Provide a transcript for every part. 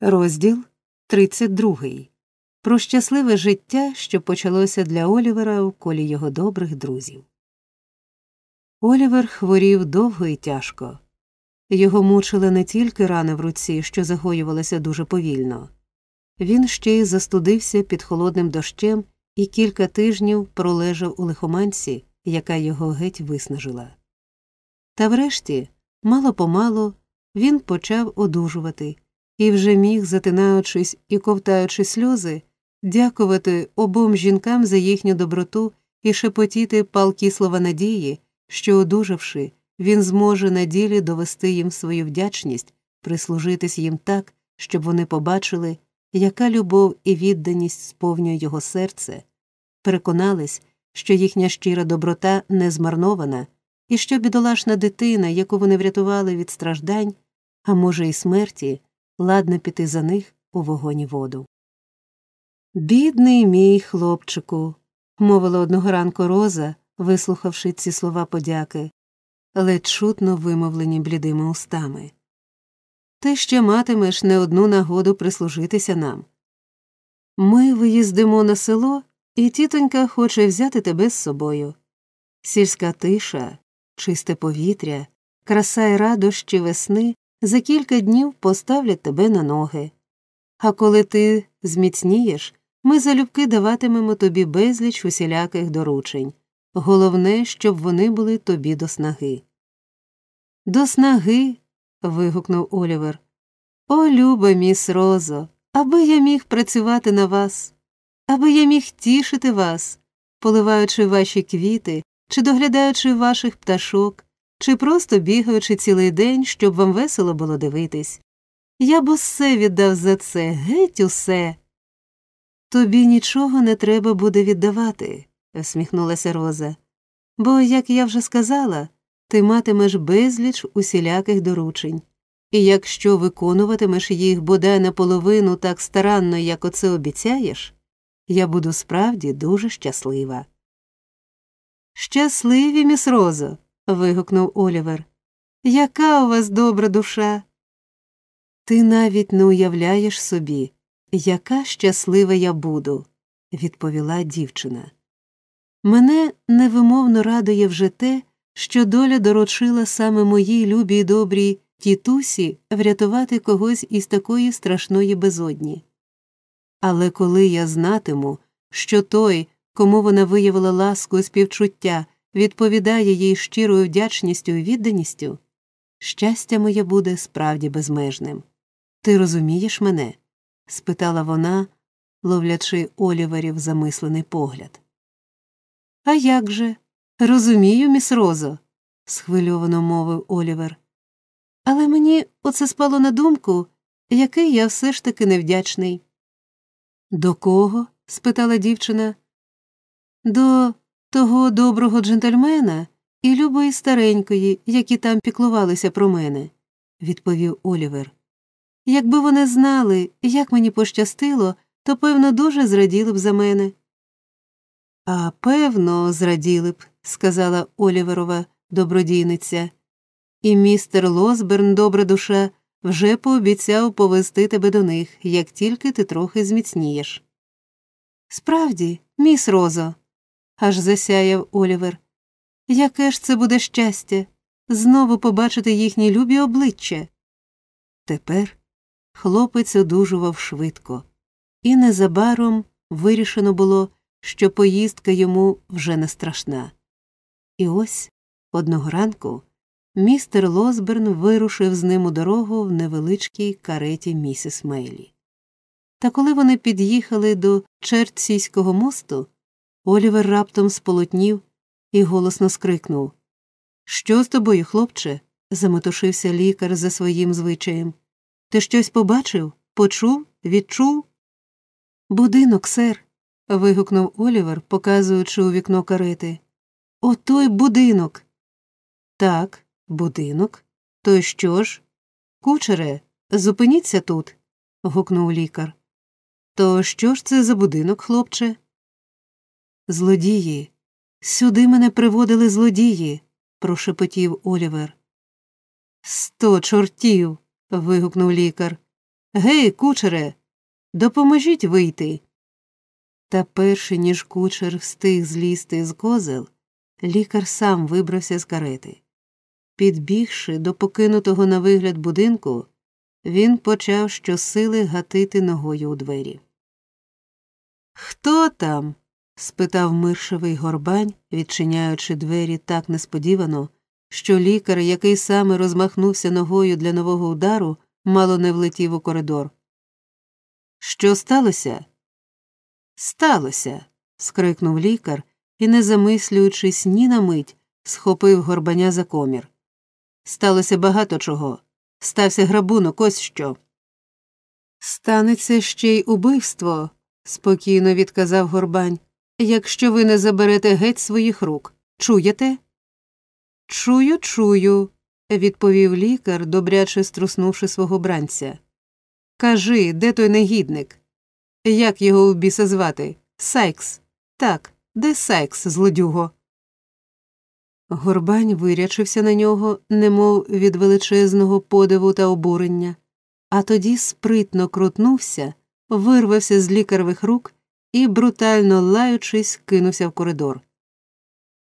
Розділ 32. Про щасливе життя, що почалося для Олівера у колі його добрих друзів. Олівер хворів довго і тяжко. Його мучили не тільки рани в руці, що загоювалися дуже повільно. Він ще й застудився під холодним дощем і кілька тижнів пролежав у лихоманці, яка його геть виснажила. Та врешті, мало помалу, він почав одужувати і вже міг, затинаючись і ковтаючи сльози, дякувати обом жінкам за їхню доброту і шепотіти палкі слова надії, що, одужавши, він зможе на ділі довести їм свою вдячність, прислужитись їм так, щоб вони побачили, яка любов і відданість сповнює його серце, переконались, що їхня щира доброта не змарнована, і що бідолашна дитина, яку вони врятували від страждань, а може, і смерті, ладна піти за них у вогонь і воду. Бідний мій хлопчику, мовила одного ранку Роза, вислухавши ці слова подяки, ледь чутно вимовлені блідими устами. Ти ще матимеш не одну нагоду прислужитися нам. Ми виїздимо на село, і тітонька хоче взяти тебе з собою. Сільська тиша, чисте повітря, краса й радощі весни за кілька днів поставлять тебе на ноги. А коли ти зміцнієш, ми залюбки даватимемо тобі безліч усіляких доручень. Головне, щоб вони були тобі до снаги. До снаги. вигукнув Олівер. О, люба міс Розо, аби я міг працювати на вас, аби я міг тішити вас, поливаючи ваші квіти чи доглядаючи ваших пташок, чи просто бігаючи цілий день, щоб вам весело було дивитись. Я б усе віддав за це, геть усе. Тобі нічого не треба буде віддавати, всміхнулася Роза. Бо, як я вже сказала, ти матимеш безліч усіляких доручень, і якщо виконуватимеш їх бодай наполовину так старанно, як оце обіцяєш, я буду справді дуже щаслива. Щасливі, міс Розо вигукнув Олівер. Яка у вас добра душа? Ти навіть не уявляєш собі, яка щаслива я буду, відповіла дівчина. Мене невимовно радує вже те, що доля доручила саме моїй любій добрій тітусі врятувати когось із такої страшної безодні. Але коли я знатиму, що той, кому вона виявила ласку і співчуття, відповідає їй щирою вдячністю і відданістю, щастя моє буде справді безмежним. Ти розумієш мене? спитала вона, ловлячи Оліверів замислений погляд. А як же? Розумію, міс Розо, схвильовано мовив Олівер. Але мені оце спало на думку, який я все ж таки невдячний. До кого? спитала дівчина. До того доброго джентльмена і любої старенької, які там піклувалися про мене, відповів Олівер. Якби вони знали, як мені пощастило, то, певно, дуже зраділи б за мене. А певно, зраділи б, сказала Оліверова добродійниця, і містер Лосберн, добра душа, вже пообіцяв повести тебе до них, як тільки ти трохи зміцнієш. Справді, міс Розо, аж засяяв Олівер. Яке ж це буде щастя знову побачити їхні любі обличчя. Тепер хлопець одужував швидко, і незабаром вирішено було, що поїздка йому вже не страшна. І ось одного ранку містер Лосберн вирушив з ним у дорогу в невеличкій кареті місіс Мейлі. Та коли вони під'їхали до Чертсійського мосту, Олівер раптом сполотнів і голосно скрикнув Що з тобою, хлопче? заметушився лікар за своїм звичаєм. Ти щось побачив, почув, відчув? Будинок, сер. вигукнув Олівер, показуючи у вікно карети. Отой будинок. Так, будинок. То що ж? Кучере, зупиніться тут. гукнув лікар. То що ж це за будинок, хлопче? Злодії. Сюди мене приводили злодії, прошепотів Олівер. Сто чортів. вигукнув лікар. Гей, кучере, допоможіть вийти. Та перше ніж кучер встиг злізти з козел, лікар сам вибрався з карети. Підбігши до покинутого на вигляд будинку, він почав щосили гатити ногою у двері. Хто там? Спитав миршевий горбань, відчиняючи двері так несподівано, що лікар, який саме розмахнувся ногою для нового удару, мало не влетів у коридор. Що сталося? Сталося. скрикнув лікар і, не замислюючись ні на мить, схопив горбаня за комір. Сталося багато чого. Стався грабунок, ось що. Станеться ще й убивство, спокійно відказав горбань, якщо ви не заберете геть своїх рук. Чуєте? Чую, чую, відповів лікар, добряче струснувши свого бранця. Кажи, де той негідник? Як його в біса звати? Сайкс. Так, де Сайкс, злодюго? Горбань вирячився на нього, немов від величезного подиву та обурення, а тоді спритно крутнувся, вирвався з лікаревих рук і, брутально лаючись, кинувся в коридор.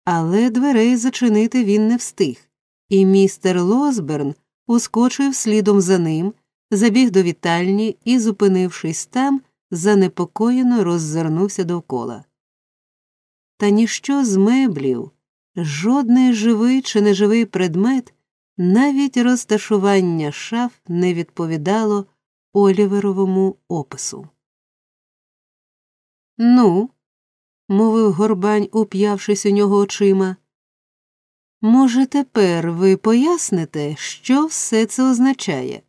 Але дверей зачинити він не встиг, і містер Лосберн ускочив слідом за ним, забіг до вітальні і, зупинившись там, занепокоєно роззирнувся довкола. Та ніщо з меблів, жодний живий чи неживий предмет, навіть розташування шаф не відповідало Оліверовому опису. Ну, мовив горбань, уп'явшись у нього очима. Може, тепер ви поясните, що все це означає?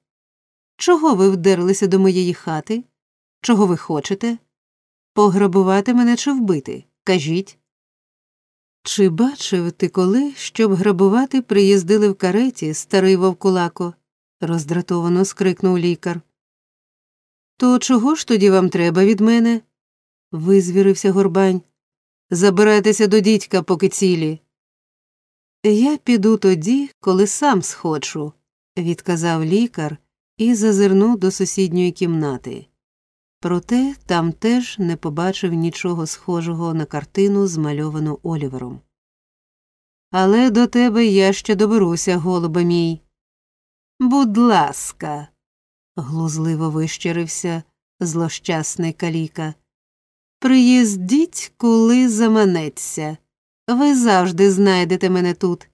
Чого ви вдерлися до моєї хати? Чого ви хочете? Пограбувати мене чи вбити? Кажіть. Чи бачив ти коли, щоб грабувати приїздили в кареті старий вовкулако? роздратовано скрикнув лікар. То чого ж тоді вам треба від мене? Визвірився горбань. Забирайтеся до дідька, поки цілі. Я піду тоді, коли сам схочу, відказав лікар і зазирнув до сусідньої кімнати. Проте там теж не побачив нічого схожого на картину, змальовану Олівером. Але до тебе я ще доберуся, голубе мій. Будь ласка, глузливо вищерився злощасний каліка. Приїздіть, коли заманеться. Ви завжди знайдете мене тут.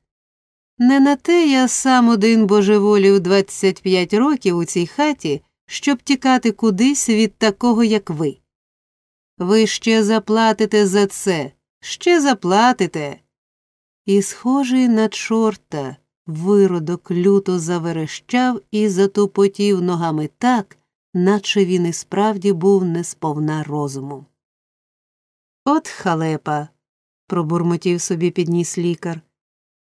Не на те я сам один божеволів 25 років у цій хаті, щоб тікати кудись від такого, як ви. Ви ще заплатите за це, ще заплатите. І, схожий на чорта, виродок люто заверещав і затупотів ногами так, наче він і справді був не сповна розуму. От халепа, пробурмотів собі підніс лікар.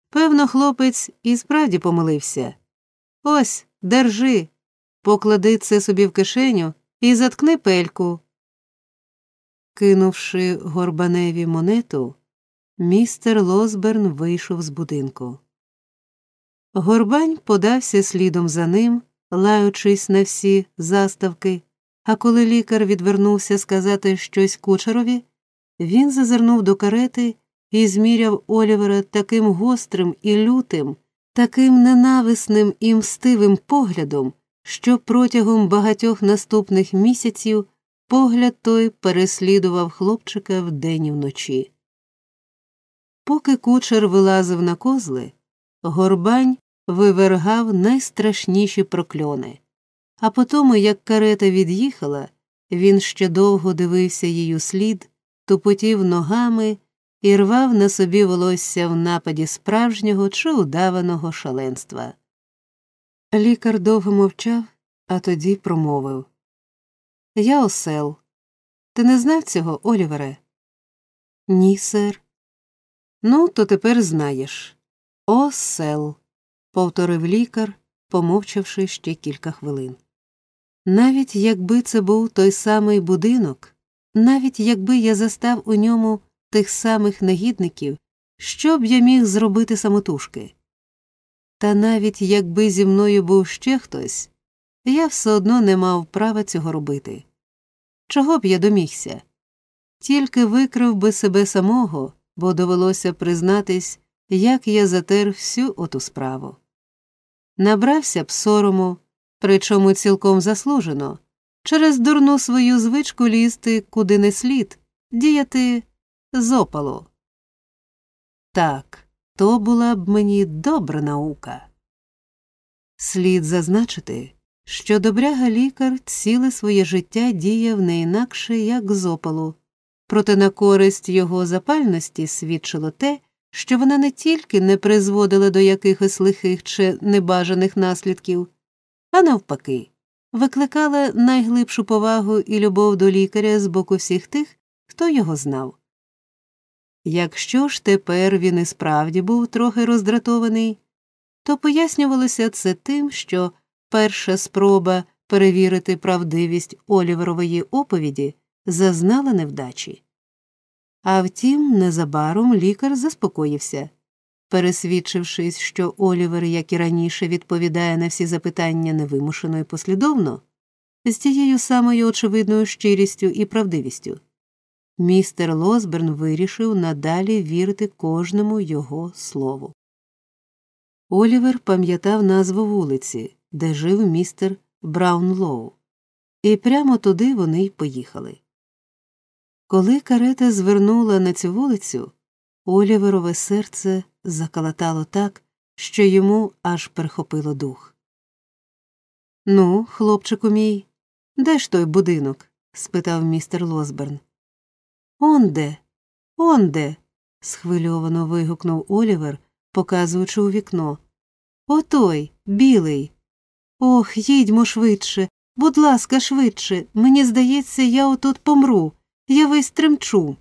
Певно, хлопець і справді помилився. Ось, держи, поклади це собі в кишеню і заткни пельку. Кинувши горбаневі монету, містер Лосберн вийшов з будинку. Горбань подався слідом за ним, лаючись на всі заставки, а коли лікар відвернувся сказати щось кучерові, він зазирнув до карети і зміряв Олівера таким гострим і лютим, таким ненависним і мстивим поглядом, що протягом багатьох наступних місяців погляд той переслідував хлопчика вдень і вночі. Поки кучер вилазив на козли, горбань вивергав найстрашніші прокльони, а потому, як карета від'їхала, він ще довго дивився її слід, тупотів ногами і рвав на собі волосся в нападі справжнього чи удаваного шаленства. Лікар довго мовчав, а тоді промовив Я осел. Ти не знав цього, Олівере? Ні, сер. Ну, то тепер знаєш. Осел, повторив лікар, помовчавши ще кілька хвилин. Навіть якби це був той самий будинок, навіть якби я застав у ньому тих самих негідників, що б я міг зробити самотужки. Та навіть якби зі мною був ще хтось, я все одно не мав права цього робити. Чого б я домігся? Тільки викрив би себе самого, бо довелося признатись, як я затер всю оту справу. Набрався б сорому, причому цілком заслужено, через дурну свою звичку лізти куди не слід, діяти з опалу. Так, то була б мені добра наука. Слід зазначити, що добряга лікар ціле своє життя діяв не інакше, як з опалу, проте на користь його запальності свідчило те, що вона не тільки не призводила до якихось лихих чи небажаних наслідків, а навпаки, викликала найглибшу повагу і любов до лікаря з боку всіх тих, хто його знав. Якщо ж тепер він і справді був трохи роздратований, то пояснювалося це тим, що перша спроба перевірити правдивість Оліверової оповіді зазнала невдачі. А втім, незабаром лікар заспокоївся, пересвідчившись, що Олівер, як і раніше, відповідає на всі запитання невимушено і послідовно, з тією самою очевидною щирістю і правдивістю. Містер Лосберн вирішив надалі вірити кожному його слову. Олівер пам'ятав назву вулиці, де жив містер Браунлоу, і прямо туди вони й поїхали. Коли карета звернула на цю вулицю, Оліверове серце закалатало так, що йому аж перехопило дух. Ну, хлопчику мій, де ж той будинок? спитав містер Лосберн. Онде, онде. схвильовано вигукнув Олівер, показуючи у вікно. Отой, білий. Ох, їдьмо швидше, будь ласка, швидше. Мені здається, я отут помру. Я весь тремчу.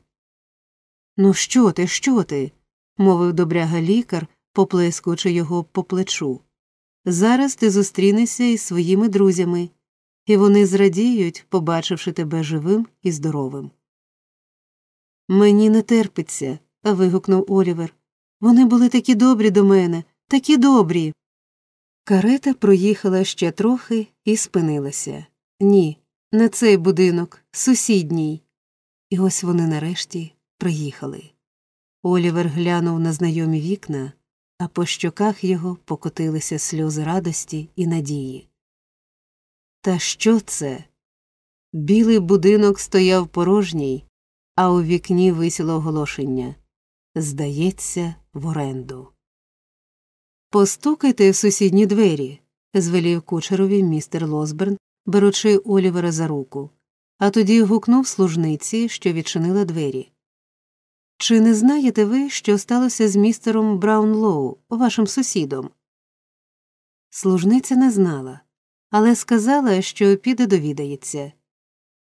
Ну, що ти, що ти? мовив добряга лікар, поплескуючи його по плечу. Зараз ти зустрінешся із своїми друзями, і вони зрадіють, побачивши тебе живим і здоровим. Мені не терпиться. вигукнув Олівер. Вони були такі добрі до мене, такі добрі. Карета проїхала ще трохи і спинилася. Ні, не цей будинок, сусідній. І ось вони нарешті приїхали. Олівер глянув на знайомі вікна, а по щоках його покотилися сльози радості і надії. Та що це? Білий будинок стояв порожній, а у вікні висіло оголошення Здається, в оренду. Постукайте в сусідні двері, звелів кучерові містер Лосберн, беручи Олівера за руку, а тоді гукнув служниці, що відчинила двері. Чи не знаєте ви, що сталося з містером Браунлоу, вашим сусідом? Служниця не знала, але сказала, що піде довідається.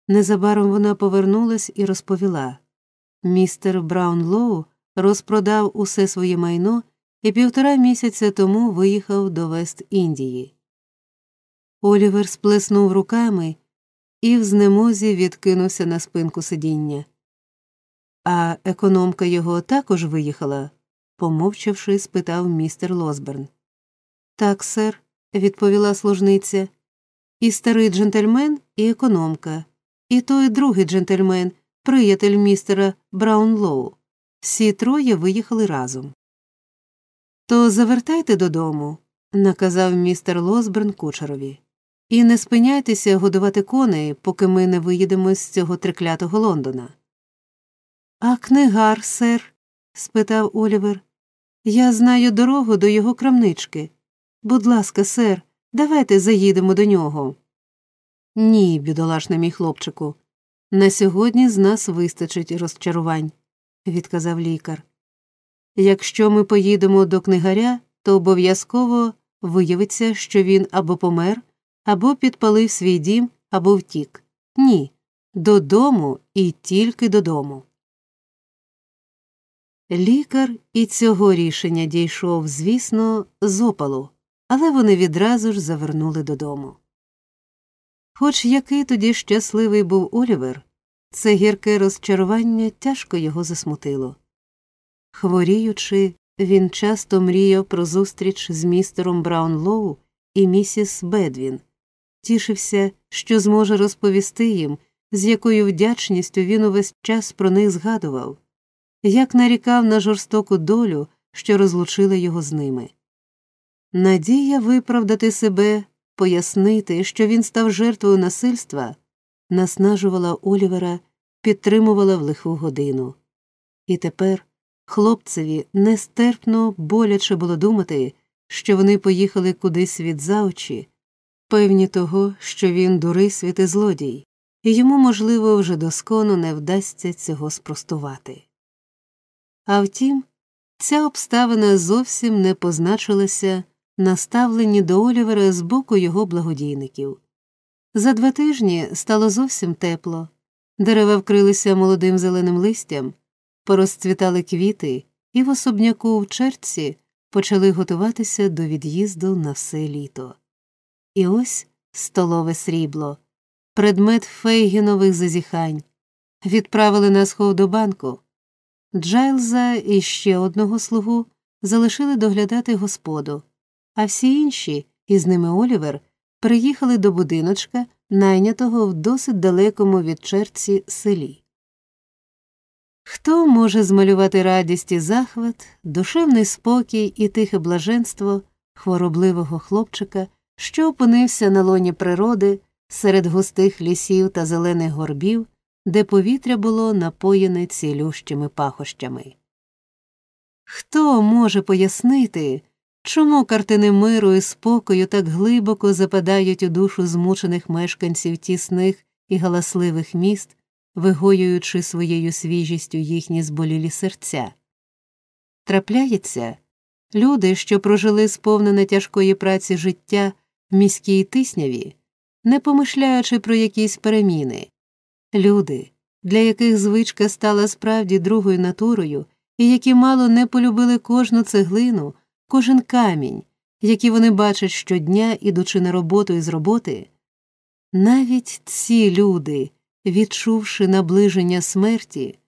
Незабаром вона повернулась і розповіла містер Браунлоу розпродав усе своє майно і півтора місяця тому виїхав до Вест Індії. Олівер сплеснув руками і в знемозі відкинувся на спинку сидіння. А економка його також виїхала, помовчавши, спитав містер Лосберн. Так, сер, відповіла служниця. І старий джентльмен, і економка, і той другий джентльмен, приятель містера Браунлоу. Всі троє виїхали разом. То завертайте додому, наказав містер Лосберн кучерові, і не спиняйтеся годувати коней, поки ми не виїдемо з цього триклятого Лондона. А книгар, сер? спитав Олівер. Я знаю дорогу до його крамнички. Будь ласка, сер, давайте заїдемо до нього. Ні, бідолашний мій хлопчику. На сьогодні з нас вистачить розчарувань, відказав лікар. Якщо ми поїдемо до книгаря, то обов'язково виявиться, що він або помер, або підпалив свій дім, або втік. Ні. Додому і тільки додому. Лікар і цього рішення дійшов, звісно, з опалу, але вони відразу ж завернули додому. Хоч який тоді щасливий був Олівер, це гірке розчарування тяжко його засмутило. Хворіючи, він часто мріяв про зустріч з містером Браунлоу і місіс Бедвін, тішився, що зможе розповісти їм, з якою вдячністю він увесь час про них згадував, як нарікав на жорстоку долю, що розлучила його з ними. Надія виправдати себе, пояснити, що він став жертвою насильства, наснажувала Олівера, підтримувала в лиху годину. І тепер хлопцеві нестерпно боляче було думати, що вони поїхали кудись від за очі, певні того, що він дурий світ і злодій, і йому, можливо, вже доскону не вдасться цього спростувати. А втім, ця обставина зовсім не позначилася на ставленні до Олівера з боку його благодійників. За два тижні стало зовсім тепло, дерева вкрилися молодим зеленим листям, порозцвітали квіти, і в особняку в черці почали готуватися до від'їзду на все літо. І ось столове срібло, предмет фейгінових зазіхань. Відправили на схов до банку. Джайлза і ще одного слугу залишили доглядати господу, а всі інші, і з ними Олівер, приїхали до будиночка, найнятого в досить далекому від черці селі. Хто може змалювати радість і захват, душевний спокій і тихе блаженство хворобливого хлопчика, що опинився на лоні природи серед густих лісів та зелених горбів, де повітря було напоєне цілющими пахощами? Хто може пояснити, чому картини миру і спокою так глибоко западають у душу змучених мешканців тісних і галасливих міст? вигоюючи своєю свіжістю їхні зболілі серця. Трапляється, люди, що прожили сповнене тяжкої праці життя в міській тисняві, не помишляючи про якісь переміни, люди, для яких звичка стала справді другою натурою, і які мало не полюбили кожну цеглину, кожен камінь, які вони бачать щодня, ідучи на роботу і з роботи, навіть ці люди відчувши наближення смерті,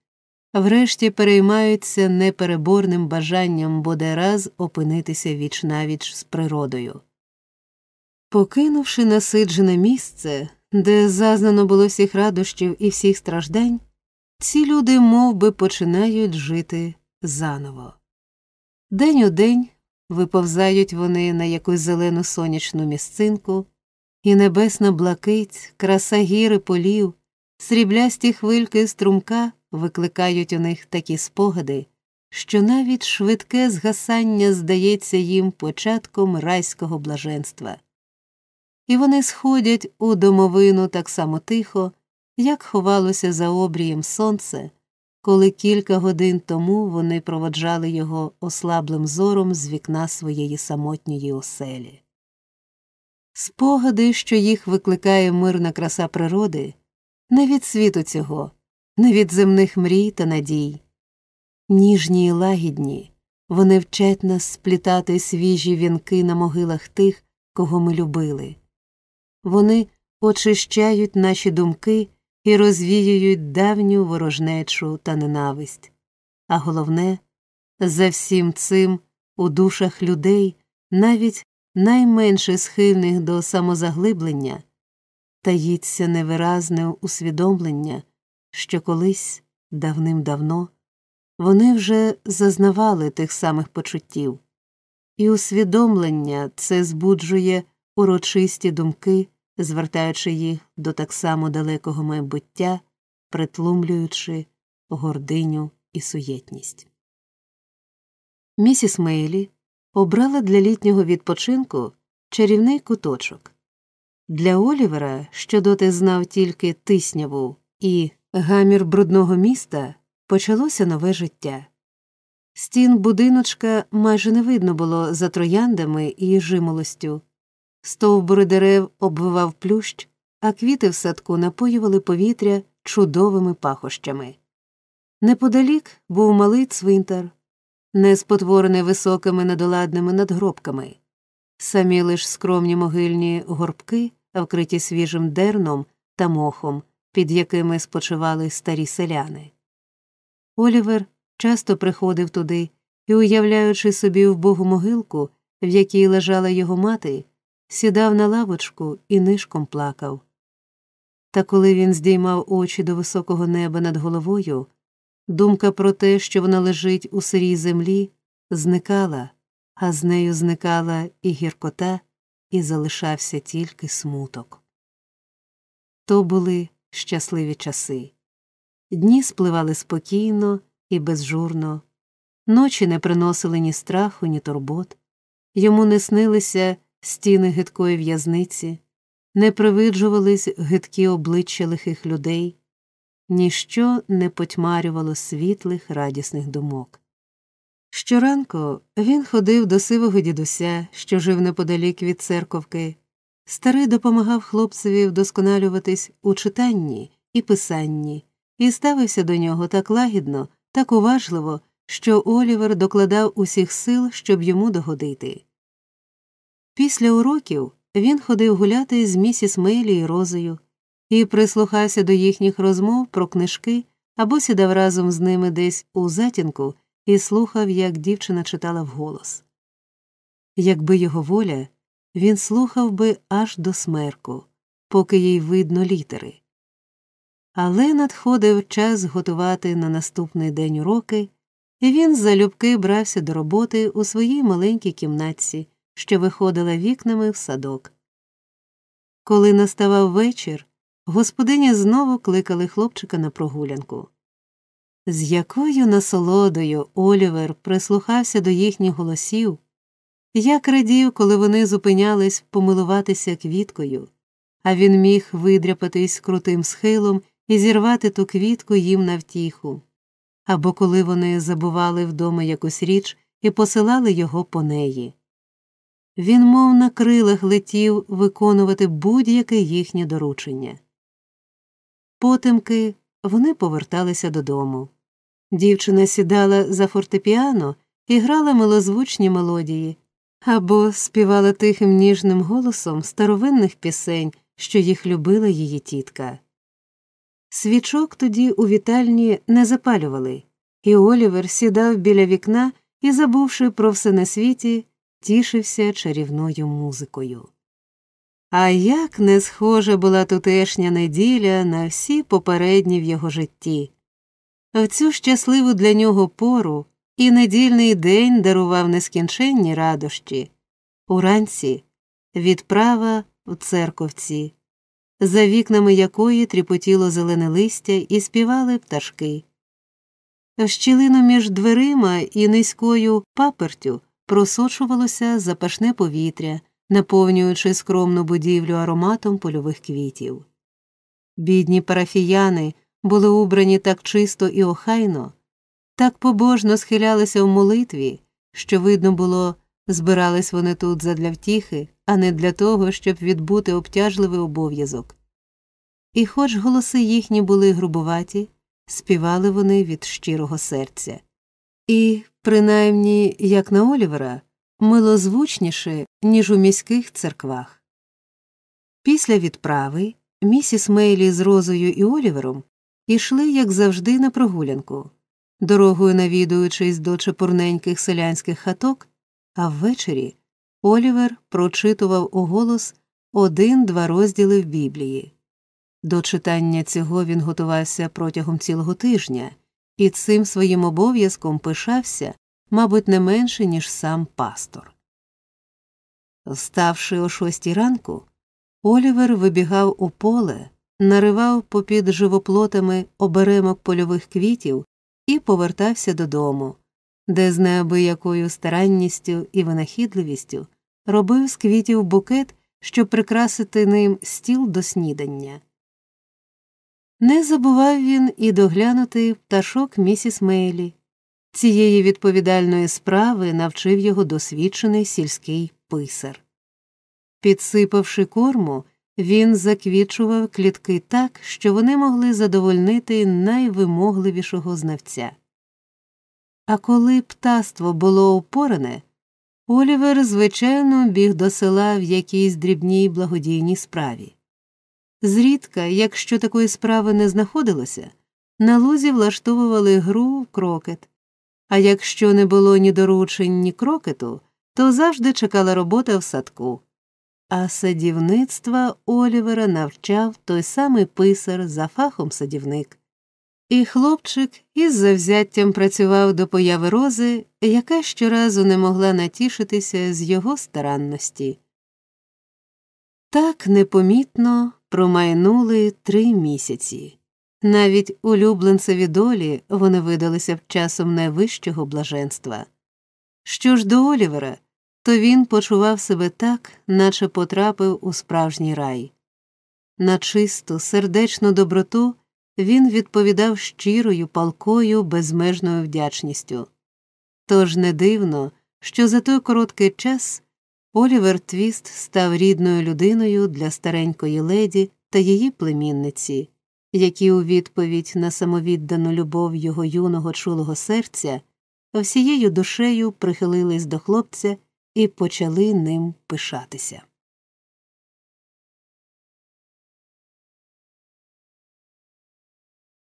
врешті переймаються непереборним бажанням бодай раз опинитися віч навіч з природою. Покинувши насиджене місце, де зазнано було всіх радощів і всіх страждань, ці люди мов би, починають жити заново. День у день виповзають вони на якусь зелену сонячну місцинку, і небесна блакить, краса гіри полів, Сріблясті хвильки струмка викликають у них такі спогади, що навіть швидке згасання здається їм початком райського блаженства. І вони сходять у домовину так само тихо, як ховалося за обрієм сонце, коли кілька годин тому вони проводжали його ослаблим зором з вікна своєї самотньої оселі. Спогади, що їх викликає мирна краса природи не від світу цього, не від земних мрій та надій. Ніжні й лагідні, вони вчать нас сплітати свіжі вінки на могилах тих, кого ми любили. Вони очищають наші думки і розвіюють давню ворожнечу та ненависть. А головне, за всім цим у душах людей, навіть найменше схильних до самозаглиблення, таїться невиразне усвідомлення, що колись давним-давно вони вже зазнавали тих самих почуттів, і усвідомлення це збуджує урочисті думки, звертаючи їх до так само далекого майбуття, притлумлюючи гординю і суєтність. Місіс Мейлі обрала для літнього відпочинку чарівний куточок. Для Олівера, що доти знав тільки тисняву і гамір брудного міста, почалося нове життя. Стін будиночка майже не видно було за трояндами і жимолостю. Стовбури дерев обвивав плющ, а квіти в садку напоювали повітря чудовими пахощами. Неподалік був малий цвинтар, не спотворений високими недоладними надгробками, самі лиш скромні могильні горбки вкриті свіжим дерном та мохом, під якими спочивали старі селяни. Олівер часто приходив туди і, уявляючи собі вбогу могилку, в якій лежала його мати, сідав на лавочку і нишком плакав. Та коли він здіймав очі до високого неба над головою, думка про те, що вона лежить у сирій землі, зникала, а з нею зникала і гіркота, і залишався тільки смуток. То були щасливі часи. Дні спливали спокійно і безжурно, ночі не приносили ні страху, ні турбот, йому не снилися стіни гидкої в'язниці, не привиджувались гидкі обличчя лихих людей, ніщо не потьмарювало світлих, радісних думок. Щоранку він ходив до сивого дідуся, що жив неподалік від церковки. Старий допомагав хлопцеві вдосконалюватись у читанні і писанні, і ставився до нього так лагідно, так уважливо, що Олівер докладав усіх сил, щоб йому догодити. Після уроків він ходив гуляти з місіс Мейлі і Розою і прислухався до їхніх розмов про книжки або сідав разом з ними десь у затінку і слухав, як дівчина читала вголос. Якби його воля, він слухав би аж до смерку, поки їй видно літери. Але надходив час готувати на наступний день уроки, і він залюбки брався до роботи у своїй маленькій кімнатці, що виходила вікнами в садок. Коли наставав вечір, господині знову кликали хлопчика на прогулянку. З якою насолодою Олівер прислухався до їхніх голосів, як радів, коли вони зупинялись помилуватися квіткою, а він міг видряпатись крутим схилом і зірвати ту квітку їм на втіху, або коли вони забували вдома якусь річ і посилали його по неї. Він, мов на крилах, летів виконувати будь-яке їхнє доручення. Потемки вони поверталися додому. Дівчина сідала за фортепіано і грала милозвучні мелодії або співала тихим ніжним голосом старовинних пісень, що їх любила її тітка. Свічок тоді у вітальні не запалювали, і Олівер сідав біля вікна і, забувши про все на світі, тішився чарівною музикою. А як не схожа була тутешня неділя на всі попередні в його житті. В цю щасливу для нього пору і недільний день дарував нескінченні радощі. Уранці відправа в церковці, за вікнами якої тріпотіло зелене листя і співали пташки. В щілину між дверима і низькою папертю просочувалося запашне повітря, наповнюючи скромну будівлю ароматом польових квітів. Бідні парафіяни були убрані так чисто і охайно, так побожно схилялися в молитві, що, видно було, збирались вони тут задля втіхи, а не для того, щоб відбути обтяжливий обов'язок. І, хоч голоси їхні були грубуваті, співали вони від щирого серця. І, принаймні, як на Олівера, милозвучніше, ніж у міських церквах. Після відправи місіс Мейлі з Розою і Олівером ішли, як завжди, на прогулянку, дорогою навідуючись до чепурненьких селянських хаток, а ввечері Олівер прочитував у голос один-два розділи в Біблії. До читання цього він готувався протягом цілого тижня і цим своїм обов'язком пишався, мабуть, не менше, ніж сам пастор. Ставши о шостій ранку, Олівер вибігав у поле, наривав попід живоплотами оберемок польових квітів і повертався додому, де з неабиякою старанністю і винахідливістю робив з квітів букет, щоб прикрасити ним стіл до снідання. Не забував він і доглянути пташок місіс Мейлі. Цієї відповідальної справи навчив його досвідчений сільський писар. Підсипавши корму, він заквічував клітки так, що вони могли задовольнити найвимогливішого знавця. А коли птаство було опорене, Олівер, звичайно, біг до села в якійсь дрібній благодійній справі. Зрідка, якщо такої справи не знаходилося, на лузі влаштовували гру в крокет, а якщо не було ні доручень, ні крокету, то завжди чекала робота в садку. а садівництва Олівера навчав той самий писар за фахом садівник. І хлопчик із завзяттям працював до появи рози, яка щоразу не могла натішитися з його старанності. Так непомітно промайнули три місяці. Навіть улюбленцеві долі вони видалися б часом найвищого блаженства. Що ж до Олівера, то він почував себе так, наче потрапив у справжній рай. На чисту, сердечну доброту він відповідав щирою, палкою, безмежною вдячністю. Тож не дивно, що за той короткий час Олівер Твіст став рідною людиною для старенької леді та її племінниці, які у відповідь на самовіддану любов його юного чулого серця всією душею прихилились до хлопця і почали ним пишатися.